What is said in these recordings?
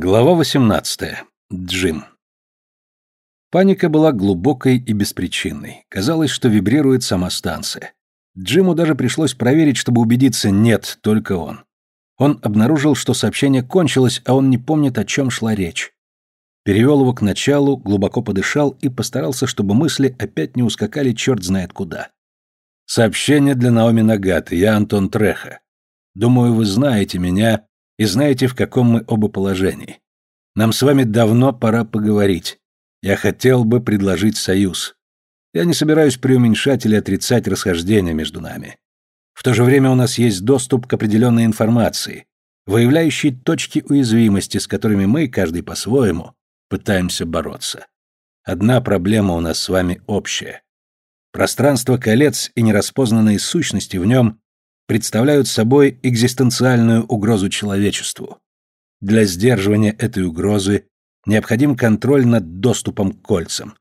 Глава 18. Джим. Паника была глубокой и беспричинной. Казалось, что вибрирует сама станция. Джиму даже пришлось проверить, чтобы убедиться, нет, только он. Он обнаружил, что сообщение кончилось, а он не помнит, о чем шла речь. Перевел его к началу, глубоко подышал и постарался, чтобы мысли опять не ускакали черт знает куда. Сообщение для Наоми Нагаты. Я Антон Треха. Думаю, вы знаете меня и знаете, в каком мы оба положении. Нам с вами давно пора поговорить. Я хотел бы предложить союз. Я не собираюсь преуменьшать или отрицать расхождения между нами. В то же время у нас есть доступ к определенной информации, выявляющей точки уязвимости, с которыми мы, каждый по-своему, пытаемся бороться. Одна проблема у нас с вами общая. Пространство колец и нераспознанные сущности в нем представляют собой экзистенциальную угрозу человечеству. Для сдерживания этой угрозы необходим контроль над доступом к кольцам.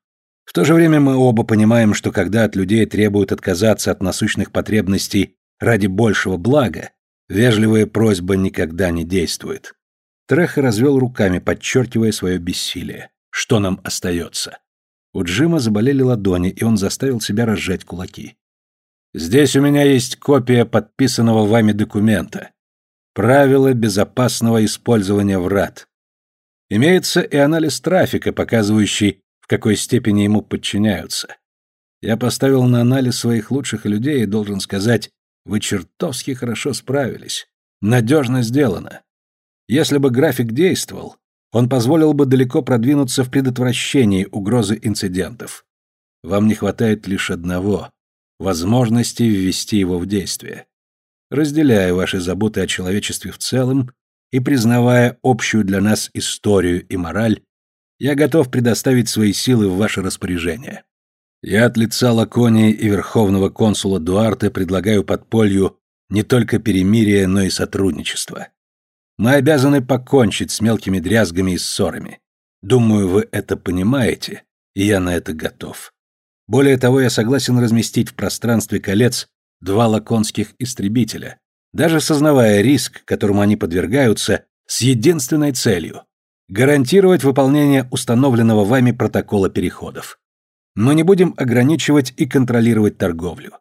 В то же время мы оба понимаем, что когда от людей требуют отказаться от насущных потребностей ради большего блага, вежливая просьба никогда не действует. Треха развел руками, подчеркивая свое бессилие. Что нам остается? У Джима заболели ладони, и он заставил себя разжать кулаки. Здесь у меня есть копия подписанного вами документа. Правила безопасного использования врат. Имеется и анализ трафика, показывающий, в какой степени ему подчиняются. Я поставил на анализ своих лучших людей и должен сказать, вы чертовски хорошо справились. Надежно сделано. Если бы график действовал, он позволил бы далеко продвинуться в предотвращении угрозы инцидентов. Вам не хватает лишь одного возможности ввести его в действие. Разделяя ваши заботы о человечестве в целом и признавая общую для нас историю и мораль, я готов предоставить свои силы в ваше распоряжение. Я от лица Лаконии и Верховного консула Дуарте предлагаю подполью не только перемирие, но и сотрудничество. Мы обязаны покончить с мелкими дрязгами и ссорами. Думаю, вы это понимаете, и я на это готов. Более того, я согласен разместить в пространстве колец два лаконских истребителя, даже сознавая риск, которому они подвергаются, с единственной целью – гарантировать выполнение установленного вами протокола переходов. Мы не будем ограничивать и контролировать торговлю.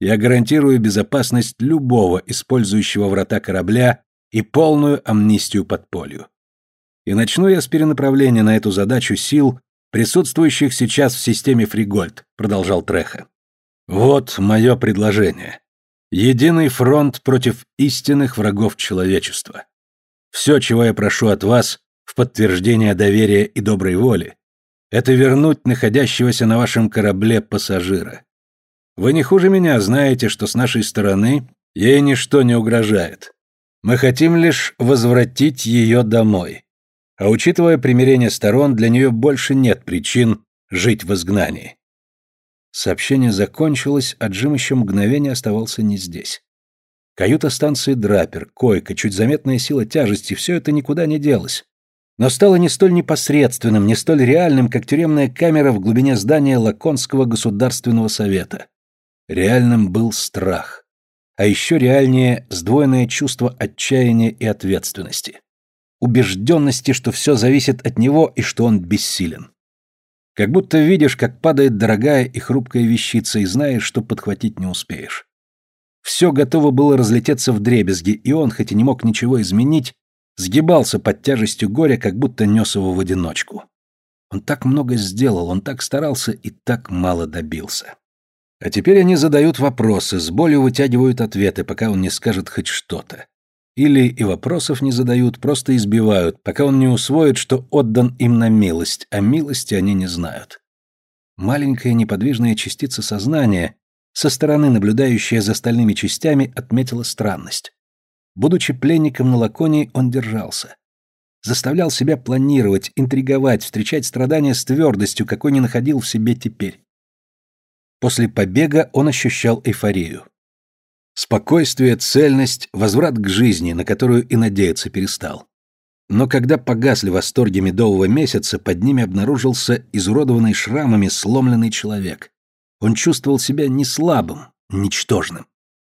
Я гарантирую безопасность любого использующего врата корабля и полную амнистию подполью. И начну я с перенаправления на эту задачу сил присутствующих сейчас в системе Фригольд, продолжал Треха. Вот мое предложение. Единый фронт против истинных врагов человечества. Все, чего я прошу от вас в подтверждение доверия и доброй воли, это вернуть находящегося на вашем корабле пассажира. Вы не хуже меня знаете, что с нашей стороны ей ничто не угрожает. Мы хотим лишь возвратить ее домой. А учитывая примирение сторон, для нее больше нет причин жить в изгнании. Сообщение закончилось, а Джим еще мгновение оставался не здесь. Каюта станции Драпер, койка, чуть заметная сила тяжести – все это никуда не делось. Но стало не столь непосредственным, не столь реальным, как тюремная камера в глубине здания Лаконского государственного совета. Реальным был страх. А еще реальнее – сдвоенное чувство отчаяния и ответственности убежденности, что все зависит от него и что он бессилен. Как будто видишь, как падает дорогая и хрупкая вещица, и знаешь, что подхватить не успеешь. Все готово было разлететься в дребезги, и он, хоть и не мог ничего изменить, сгибался под тяжестью горя, как будто нес его в одиночку. Он так много сделал, он так старался и так мало добился. А теперь они задают вопросы, с болью вытягивают ответы, пока он не скажет хоть что-то. Или и вопросов не задают, просто избивают, пока он не усвоит, что отдан им на милость, а милости они не знают. Маленькая неподвижная частица сознания, со стороны наблюдающая за остальными частями, отметила странность. Будучи пленником на Лаконии, он держался. Заставлял себя планировать, интриговать, встречать страдания с твердостью, какой не находил в себе теперь. После побега он ощущал эйфорию. Спокойствие, цельность, возврат к жизни, на которую и надеяться перестал. Но когда погасли восторги медового месяца, под ними обнаружился изуродованный шрамами сломленный человек. Он чувствовал себя не слабым, ничтожным.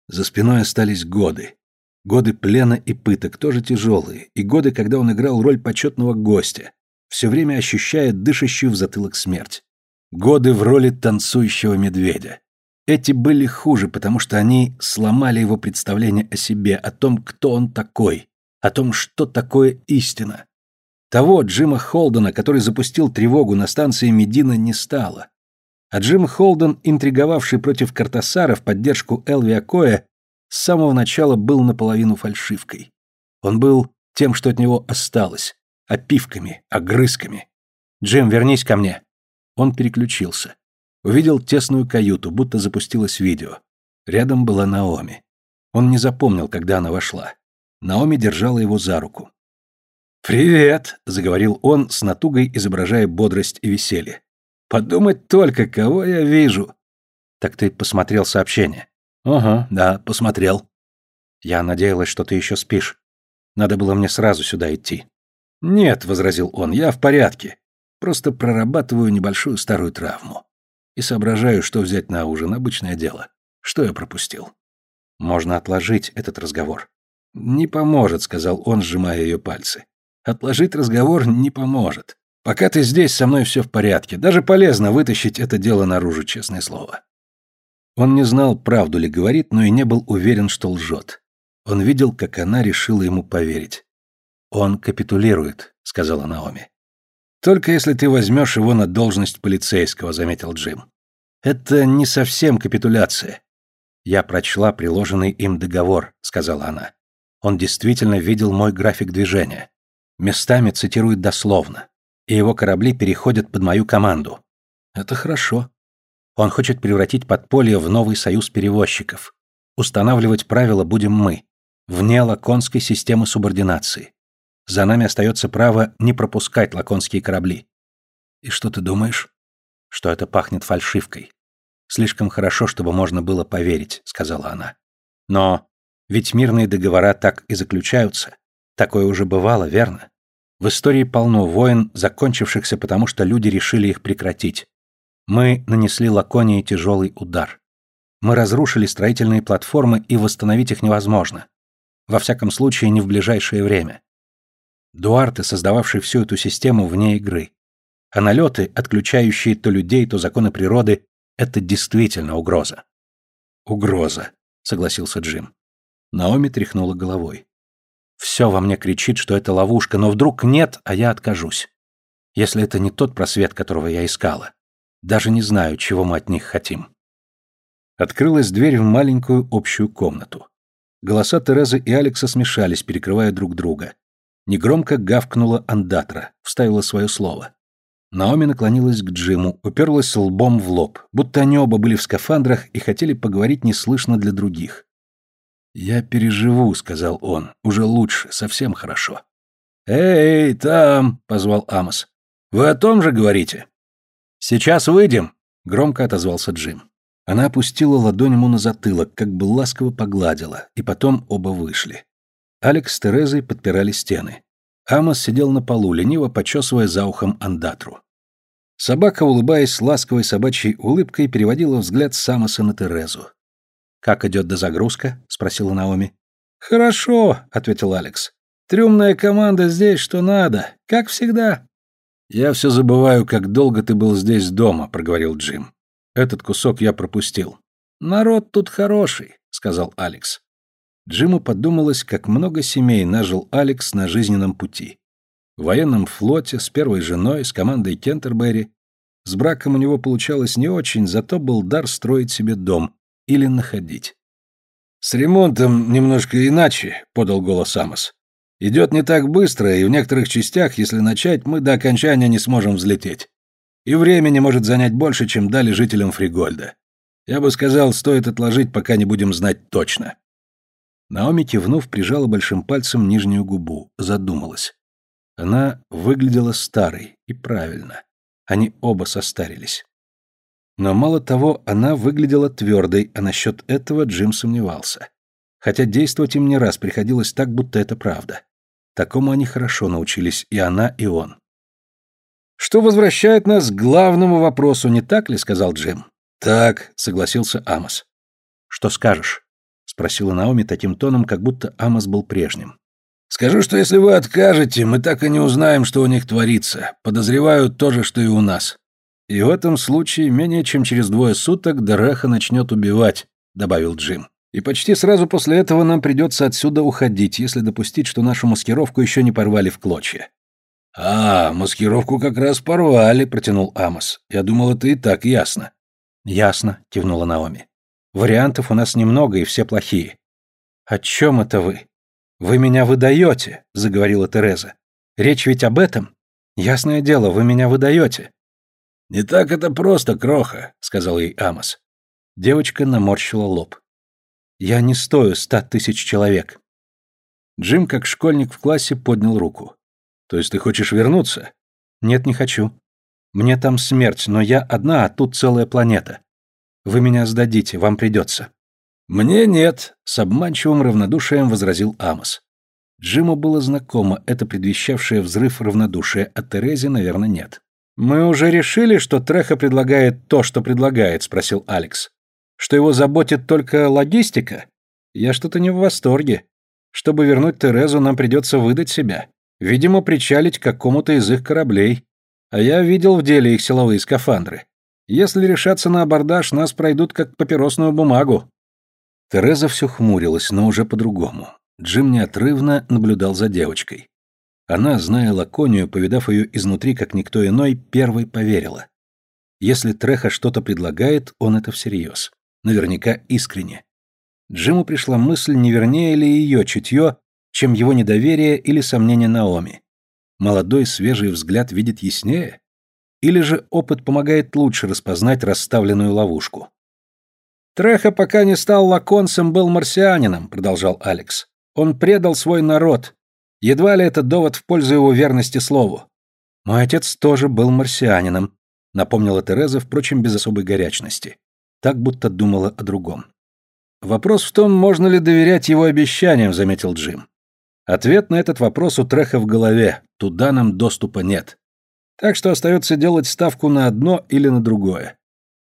За спиной остались годы. Годы плена и пыток тоже тяжелые, и годы, когда он играл роль почетного гостя, все время ощущая дышащую в затылок смерть. Годы в роли танцующего медведя. Эти были хуже, потому что они сломали его представление о себе, о том, кто он такой, о том, что такое истина. Того Джима Холдена, который запустил тревогу на станции Медина, не стало. А Джим Холден, интриговавший против Картасара в поддержку Элви Акоя, с самого начала был наполовину фальшивкой. Он был тем, что от него осталось, опивками, огрызками. «Джим, вернись ко мне!» Он переключился. Увидел тесную каюту, будто запустилось видео. Рядом была Наоми. Он не запомнил, когда она вошла. Наоми держала его за руку. «Привет!» — заговорил он, с натугой изображая бодрость и веселье. «Подумать только, кого я вижу!» «Так ты посмотрел сообщение?» «Ага, да, посмотрел». «Я надеялась, что ты еще спишь. Надо было мне сразу сюда идти». «Нет», — возразил он, — «я в порядке. Просто прорабатываю небольшую старую травму и соображаю, что взять на ужин, обычное дело. Что я пропустил? Можно отложить этот разговор. Не поможет, сказал он, сжимая ее пальцы. Отложить разговор не поможет. Пока ты здесь, со мной все в порядке. Даже полезно вытащить это дело наружу, честное слово. Он не знал, правду ли говорит, но и не был уверен, что лжет. Он видел, как она решила ему поверить. «Он капитулирует», — сказала Наоми. «Только если ты возьмешь его на должность полицейского», — заметил Джим. «Это не совсем капитуляция». «Я прочла приложенный им договор», — сказала она. «Он действительно видел мой график движения. Местами цитирует дословно. И его корабли переходят под мою команду». «Это хорошо». Он хочет превратить подполье в новый союз перевозчиков. Устанавливать правила будем мы, вне лаконской системы субординации. За нами остается право не пропускать лаконские корабли. И что ты думаешь? Что это пахнет фальшивкой. Слишком хорошо, чтобы можно было поверить, сказала она. Но ведь мирные договора так и заключаются. Такое уже бывало, верно? В истории полно войн, закончившихся потому, что люди решили их прекратить. Мы нанесли Лаконии тяжелый удар. Мы разрушили строительные платформы, и восстановить их невозможно. Во всяком случае, не в ближайшее время. Дуарте, создававший всю эту систему вне игры. А налеты, отключающие то людей, то законы природы, это действительно угроза. Угроза, согласился Джим. Наоми тряхнула головой. Все во мне кричит, что это ловушка, но вдруг нет, а я откажусь. Если это не тот просвет, которого я искала. Даже не знаю, чего мы от них хотим. Открылась дверь в маленькую общую комнату. Голоса Терезы и Алекса смешались, перекрывая друг друга. Негромко гавкнула андатра, вставила свое слово. Наоми наклонилась к Джиму, уперлась лбом в лоб, будто они оба были в скафандрах и хотели поговорить неслышно для других. «Я переживу», — сказал он, — «уже лучше, совсем хорошо». «Эй, там!» — позвал Амос. «Вы о том же говорите?» «Сейчас выйдем», — громко отозвался Джим. Она опустила ладонь ему на затылок, как бы ласково погладила, и потом оба вышли. Алекс с Терезой подпирали стены. Амос сидел на полу, лениво почесывая за ухом андатру. Собака, улыбаясь ласковой собачьей улыбкой, переводила взгляд с Амоса на Терезу. «Как идет дозагрузка?» — спросила Наоми. «Хорошо», — ответил Алекс. «Трюмная команда здесь, что надо, как всегда». «Я все забываю, как долго ты был здесь дома», — проговорил Джим. «Этот кусок я пропустил». «Народ тут хороший», — сказал Алекс. Джиму подумалось, как много семей нажил Алекс на жизненном пути. В военном флоте, с первой женой, с командой Кентербери. С браком у него получалось не очень, зато был дар строить себе дом или находить. «С ремонтом немножко иначе», — подал голос Амос. «Идет не так быстро, и в некоторых частях, если начать, мы до окончания не сможем взлететь. И времени может занять больше, чем дали жителям Фригольда. Я бы сказал, стоит отложить, пока не будем знать точно». Наоми, кивнув, прижала большим пальцем нижнюю губу, задумалась. Она выглядела старой, и правильно. Они оба состарились. Но мало того, она выглядела твердой, а насчет этого Джим сомневался. Хотя действовать им не раз приходилось так, будто это правда. Такому они хорошо научились, и она, и он. «Что возвращает нас к главному вопросу, не так ли?» — сказал Джим. «Так», — согласился Амос. «Что скажешь?» Спросила Наоми таким тоном, как будто Амос был прежним. Скажу, что если вы откажете, мы так и не узнаем, что у них творится. Подозреваю то же, что и у нас. И в этом случае менее чем через двое суток Дараха начнет убивать, добавил Джим. И почти сразу после этого нам придется отсюда уходить, если допустить, что нашу маскировку еще не порвали в клочья. «А, маскировку как раз порвали», — протянул Амос. «Я думал, это и так ясно». «Ясно», — кивнула Наоми. «Вариантов у нас немного, и все плохие». «О чем это вы?» «Вы меня выдаете», — заговорила Тереза. «Речь ведь об этом? Ясное дело, вы меня выдаете». «Не так это просто, Кроха», — сказал ей Амос. Девочка наморщила лоб. «Я не стою ста тысяч человек». Джим, как школьник в классе, поднял руку. «То есть ты хочешь вернуться?» «Нет, не хочу. Мне там смерть, но я одна, а тут целая планета. Вы меня сдадите, вам придется». «Мне нет», — с обманчивым равнодушием возразил Амос. Джиму было знакомо это предвещавшее взрыв равнодушия, а Терезе, наверное, нет. «Мы уже решили, что Треха предлагает то, что предлагает?» — спросил Алекс. «Что его заботит только логистика? Я что-то не в восторге. Чтобы вернуть Терезу, нам придется выдать себя. Видимо, причалить к какому-то из их кораблей. А я видел в деле их силовые скафандры. Если решаться на абордаж, нас пройдут как папиросную бумагу». Тереза все хмурилась, но уже по-другому. Джим неотрывно наблюдал за девочкой. Она, зная Лаконию, повидав ее изнутри, как никто иной, первой поверила. Если Треха что-то предлагает, он это всерьез. Наверняка искренне. Джиму пришла мысль, не вернее ли ее чутье, чем его недоверие или сомнение Наоми. Молодой свежий взгляд видит яснее? Или же опыт помогает лучше распознать расставленную ловушку? «Треха, пока не стал лаконцем, был марсианином», — продолжал Алекс. «Он предал свой народ, Едва ли это довод в пользу его верности слову. Мой отец тоже был марсианином, напомнила Тереза, впрочем, без особой горячности. Так будто думала о другом. Вопрос в том, можно ли доверять его обещаниям, заметил Джим. Ответ на этот вопрос у Треха в голове. Туда нам доступа нет. Так что остается делать ставку на одно или на другое.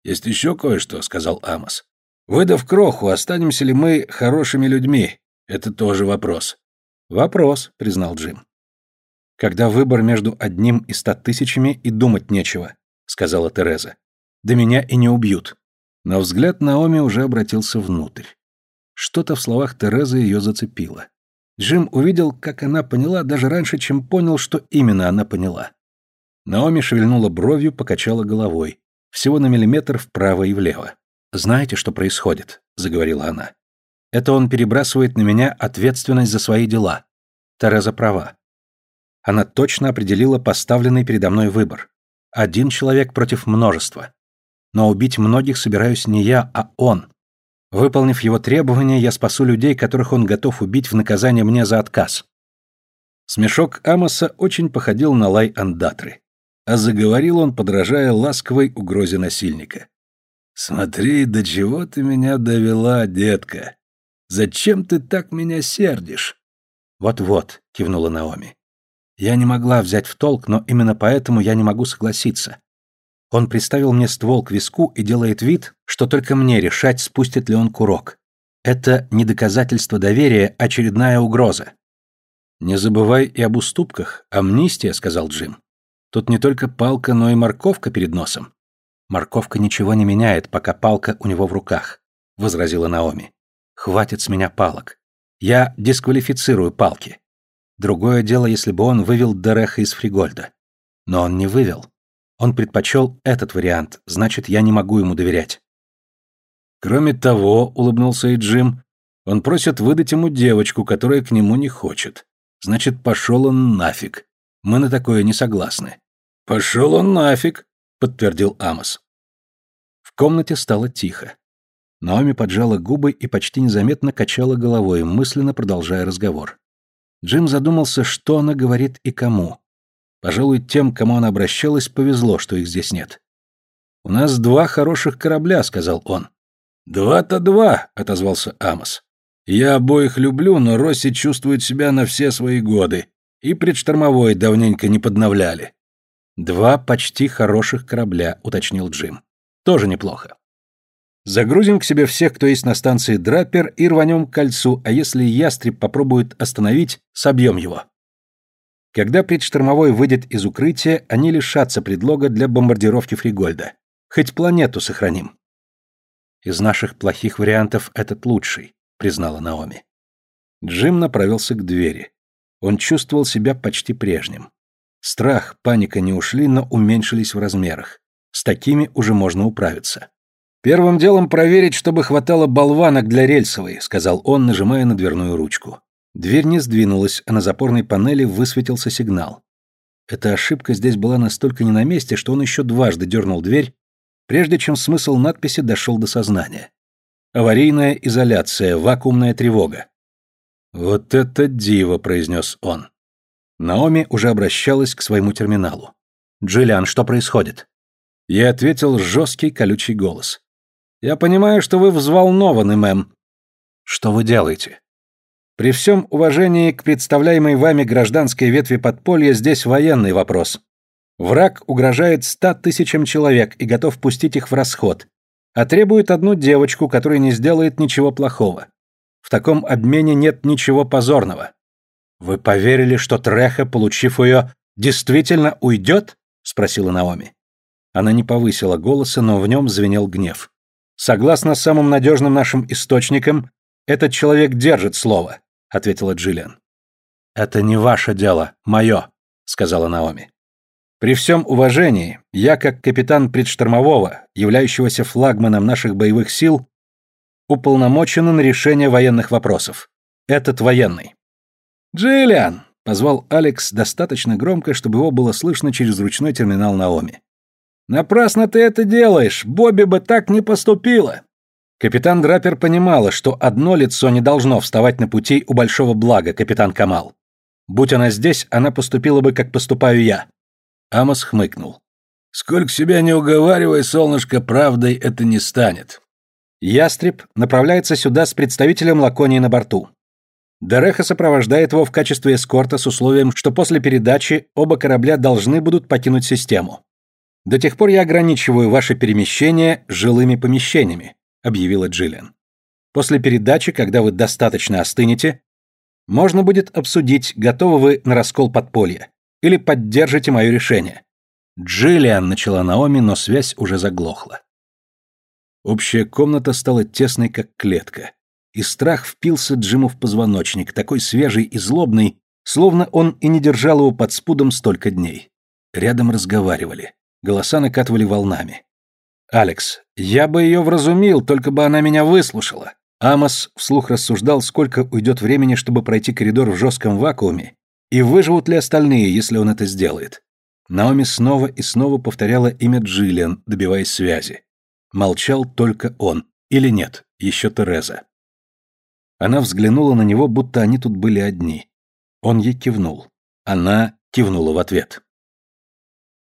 Есть еще кое-что, сказал Амос. Выдав кроху, останемся ли мы хорошими людьми? Это тоже вопрос. Вопрос, признал Джим. Когда выбор между одним и ста тысячами, и думать нечего, сказала Тереза. Да меня и не убьют. Но взгляд Наоми уже обратился внутрь. Что-то в словах Терезы ее зацепило. Джим увидел, как она поняла, даже раньше, чем понял, что именно она поняла. Наоми шевельнула бровью, покачала головой. Всего на миллиметр вправо и влево. «Знаете, что происходит?» — заговорила она. Это он перебрасывает на меня ответственность за свои дела. Тереза права. Она точно определила поставленный передо мной выбор. Один человек против множества. Но убить многих собираюсь не я, а он. Выполнив его требования, я спасу людей, которых он готов убить в наказание мне за отказ. Смешок Амоса очень походил на лай андатры. А заговорил он, подражая ласковой угрозе насильника. «Смотри, до чего ты меня довела, детка. Зачем ты так меня сердишь?» «Вот-вот», — кивнула Наоми. «Я не могла взять в толк, но именно поэтому я не могу согласиться. Он приставил мне ствол к виску и делает вид, что только мне решать, спустит ли он курок. Это не доказательство доверия, а очередная угроза». «Не забывай и об уступках. Амнистия», — сказал Джим. «Тут не только палка, но и морковка перед носом». «Морковка ничего не меняет, пока палка у него в руках», — возразила Наоми. Хватит с меня палок. Я дисквалифицирую палки. Другое дело, если бы он вывел Дереха из Фригольда. Но он не вывел. Он предпочел этот вариант, значит, я не могу ему доверять. Кроме того, улыбнулся и Джим, он просит выдать ему девочку, которая к нему не хочет. Значит, пошел он нафиг. Мы на такое не согласны. Пошел он нафиг, подтвердил Амос. В комнате стало тихо. Наоми поджала губы и почти незаметно качала головой, мысленно продолжая разговор. Джим задумался, что она говорит и кому. Пожалуй, тем, кому она обращалась, повезло, что их здесь нет. «У нас два хороших корабля», — сказал он. «Два-то два», — отозвался Амос. «Я обоих люблю, но Росси чувствует себя на все свои годы, и предштормовой давненько не подновляли». «Два почти хороших корабля», — уточнил Джим. «Тоже неплохо». Загрузим к себе всех, кто есть на станции Драппер, и рванем к кольцу, а если ястреб попробует остановить, собьем его. Когда предштормовой выйдет из укрытия, они лишатся предлога для бомбардировки Фригольда. Хоть планету сохраним. Из наших плохих вариантов этот лучший, признала Наоми. Джим направился к двери. Он чувствовал себя почти прежним. Страх, паника не ушли, но уменьшились в размерах. С такими уже можно управиться. «Первым делом проверить, чтобы хватало болванок для рельсовой», — сказал он, нажимая на дверную ручку. Дверь не сдвинулась, а на запорной панели высветился сигнал. Эта ошибка здесь была настолько не на месте, что он еще дважды дернул дверь, прежде чем смысл надписи дошел до сознания. «Аварийная изоляция, вакуумная тревога». «Вот это диво», — произнес он. Наоми уже обращалась к своему терминалу. «Джиллиан, что происходит?» Я ответил жесткий колючий голос. «Я понимаю, что вы взволнованы, мэм». «Что вы делаете?» «При всем уважении к представляемой вами гражданской ветви подполья здесь военный вопрос. Враг угрожает ста тысячам человек и готов пустить их в расход, а требует одну девочку, которая не сделает ничего плохого. В таком обмене нет ничего позорного. Вы поверили, что Треха, получив ее, действительно уйдет? спросила Наоми. Она не повысила голоса, но в нем звенел гнев. Согласно самым надежным нашим источникам, этот человек держит слово, ответила Джиллиан. Это не ваше дело, мое, сказала Наоми. При всем уважении, я как капитан предштормового, являющегося флагманом наших боевых сил, уполномочен на решение военных вопросов. Этот военный. «Джиллиан!» — позвал Алекс достаточно громко, чтобы его было слышно через ручной терминал Наоми. «Напрасно ты это делаешь! Бобби бы так не поступила!» Капитан Драпер понимала, что одно лицо не должно вставать на пути у большого блага, капитан Камал. Будь она здесь, она поступила бы, как поступаю я. Амос хмыкнул. «Сколько себя не уговаривай, солнышко, правдой это не станет. Ястреб направляется сюда с представителем Лаконии на борту. Дереха сопровождает его в качестве эскорта с условием, что после передачи оба корабля должны будут покинуть систему. До тех пор я ограничиваю ваше перемещение жилыми помещениями, объявила Джиллиан. После передачи, когда вы достаточно остынете, можно будет обсудить, готовы вы на раскол подполья или поддержите мое решение. Джиллиан начала Наоми, но связь уже заглохла. Общая комната стала тесной, как клетка. И страх впился Джиму в позвоночник, такой свежий и злобный, словно он и не держал его под спудом столько дней. Рядом разговаривали. Голоса накатывали волнами. «Алекс, я бы ее вразумил, только бы она меня выслушала». Амос вслух рассуждал, сколько уйдет времени, чтобы пройти коридор в жестком вакууме, и выживут ли остальные, если он это сделает. Наоми снова и снова повторяла имя Джиллиан, добиваясь связи. Молчал только он. Или нет, еще Тереза. Она взглянула на него, будто они тут были одни. Он ей кивнул. Она кивнула в ответ.